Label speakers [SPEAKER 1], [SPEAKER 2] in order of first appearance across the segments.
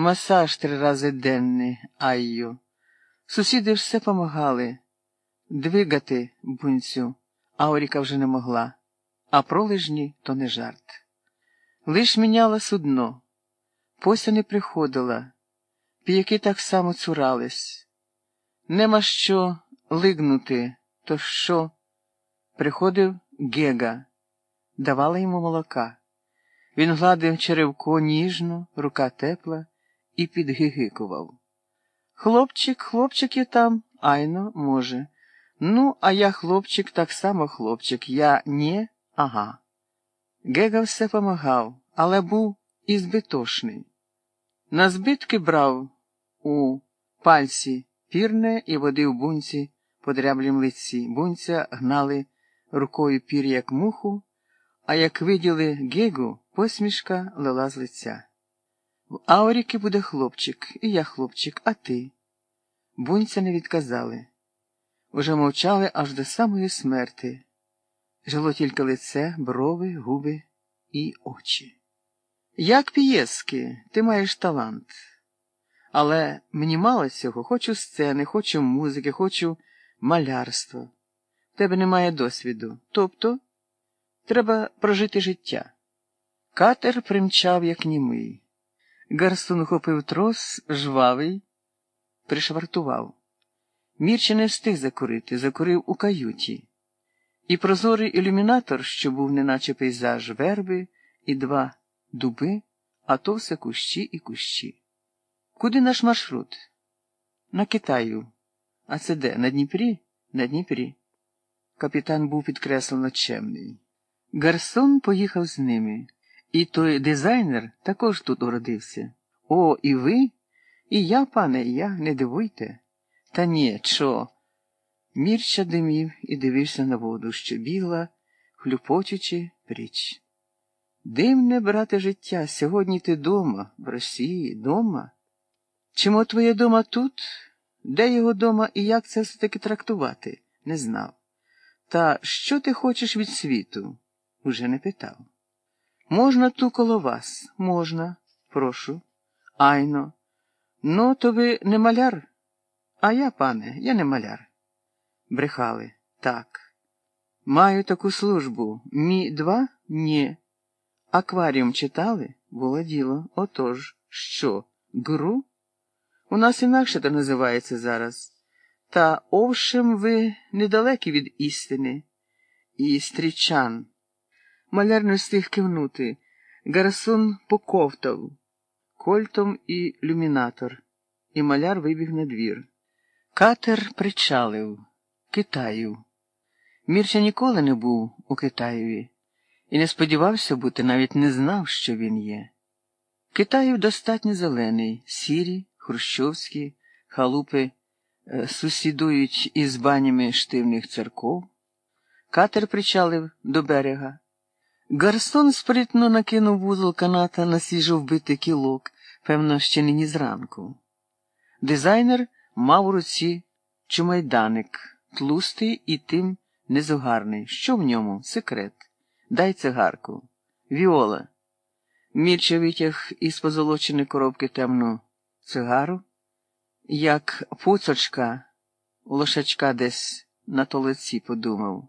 [SPEAKER 1] масаж три рази денний, айю. Сусіди все помагали. Двигати бунцю, Ауріка вже не могла, а пролежні то не жарт. Лиш міняла судно, пося не приходила, піяки так само цурались. Нема що лигнути, то що? Приходив Гега, давала йому молока. Він гладив черевко ніжно, рука тепла і підгигикував. Хлопчик, хлопчик є там, айно, може. Ну, а я хлопчик, так само хлопчик, я не, ага. Гега все помагав, але був і збитошний. На збитки брав у пальці пірне і води в бунці по дряблім лиці. Бунця гнали рукою пір, як муху, а як виділи Гегу, посмішка лила з лиця. В Ауріки буде хлопчик, і я хлопчик, а ти. Бунця не відказали. Уже мовчали аж до самої смерти. Жило тільки лице, брови, губи і очі. Як п'єски, ти маєш талант. Але мені мало цього, хочу сцени, хочу музики, хочу малярства. В тебе немає досвіду. Тобто треба прожити життя. Катер примчав, як німий. Гарстун ухопив трос, жвавий, пришвартував. Мірче не встиг закурити, закурив у каюті. І прозорий ілюмінатор, що був неначе пейзаж верби і два дуби, а то все кущі і кущі. Куди наш маршрут? На Китаю. А це де? На Дніпрі? На Дніпрі. Капітан був підкреслено чемний. Гарсон поїхав з ними, і той дизайнер також тут уродився. О, і ви? І я, пане, я, не дивуйте. Та ні, чо? Мірча димів і дивився на воду, що бігла, хлюпочучи пріч. Дивне, брате, життя, сьогодні ти дома, в Росії, дома. Чому твоє дома тут? Де його дома і як це все таки трактувати? Не знав. Та що ти хочеш від світу? Уже не питав. Можна ту коло вас? Можна, прошу. Айно. Ну, то ви не маляр? А я, пане, я не маляр. Брехали. Так. Маю таку службу. Мі два? Ні. Акваріум читали? Було діло. Отож, що? Гру? У нас інакше це називається зараз. Та овшем ви недалекі від істини. І стрічан. Маляр не встиг кивнути. Гарсон поковтав кольтом і люмінатор, і маляр вибіг на двір. Катер причалив Китаю. Мірча ніколи не був у Китаєві і не сподівався бути, навіть не знав, що він є. Китаїв достатньо зелений, сірі, хрущовські, халупи е, сусідують із банями штивних церков. Катер причалив до берега. Гарсон спритно накинув вузол каната на свіжо вбитий кілок, певно, ще нині зранку. Дизайнер мав у руці чумайданик, тлустий і тим незугарний. Що в ньому? Секрет. Дай цигарку. Віола. Мірча витяг із позолоченої коробки темну цигару, як пуцочка у лошачка десь на толиці подумав.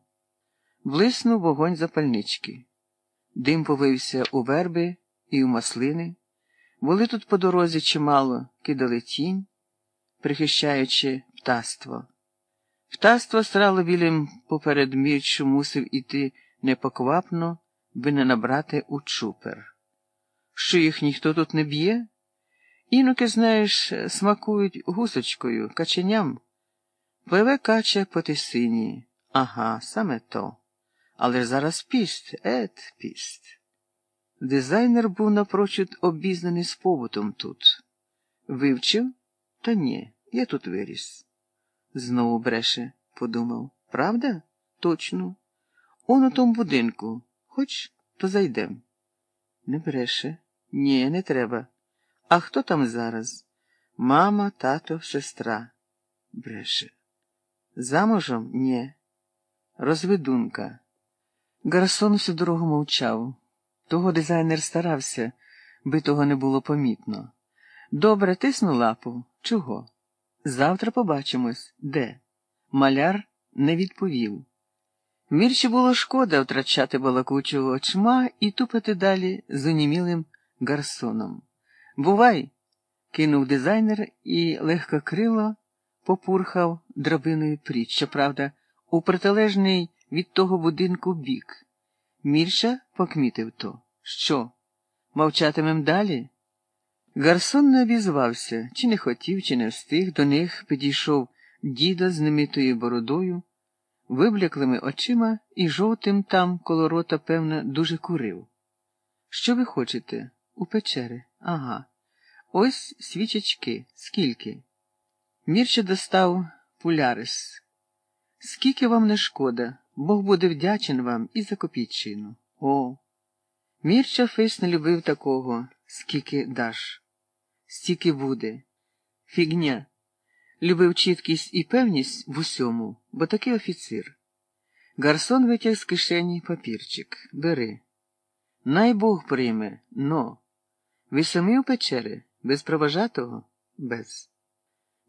[SPEAKER 1] Блиснув вогонь запальнички. Дим повився у верби і у маслини. Були тут по дорозі чимало, кидали тінь, прихищаючи птаство. Птаство срало білим поперед мірчу мусив іти непоквапно, би не набрати у чупер. Що їх ніхто тут не б'є? Інуки, знаєш, смакують гусочкою, каченям. Пливе кача по тисині. Ага, саме то. Але ж зараз піст, ет, піст. Дизайнер був напрочуд обізнаний з побутом тут. Вивчив? Та ні, я тут виріс. Знову бреше, подумав. Правда? Точно. Он у тому будинку. Хоч то зайдем. Не бреше. Ні, не треба. А хто там зараз? Мама, тато, сестра. Бреше. Замужем? Ні. Розведунка. Гарсон всю дорогу мовчав. Того дизайнер старався, би того не було помітно. Добре, тисну лапу. Чого? Завтра побачимось. Де? Маляр не відповів. Мірчі було шкода втрачати балакучого очма і тупати далі з онімілим гарсоном. Бувай! кинув дизайнер і легкокрило попурхав драбиною пріч, щоправда, у протилежний від того будинку бік. Мірша покмітив то. Що? Мовчатимем далі? Гарсон не обізвався, чи не хотів, чи не встиг. До них підійшов діда з немитою бородою, вибляклими очима і жовтим там коло рота, певно, дуже курив. Що ви хочете? У печери? Ага. Ось свічечки. Скільки? Мірча достав пулярис. Скільки вам не шкода, Бог буде вдячен вам і за копійчину. О. Мірча Фейс не любив такого, скільки даш, стільки буде. Фігня. Любив чіткість і певність в усьому, бо такий офіцир. Гарсон витяг з кишені папірчик. Бери. Най Бог прийме, но. Ви самі у печери, без провожатого? Без.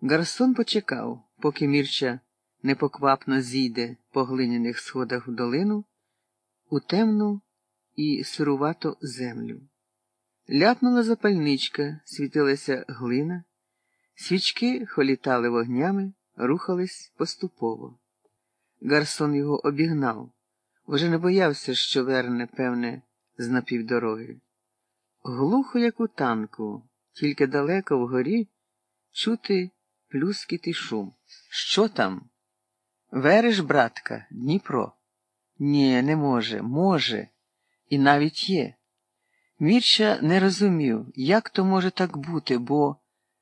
[SPEAKER 1] Гарсон почекав, поки Мірча непоквапно зійде по глиняних сходах в долину, у темну і сирувату землю. Ляпнула запальничка, світилася глина, свічки холітали вогнями, рухались поступово. Гарсон його обігнав, уже не боявся, що верне, певне, з напівдороги. Глухо, як у танку, тільки далеко вгорі чути плюскіт шум. Що там? Вериш, братка, Дніпро? Ні, не може, може, і навіть є. Мірча не розумів, як то може так бути, бо.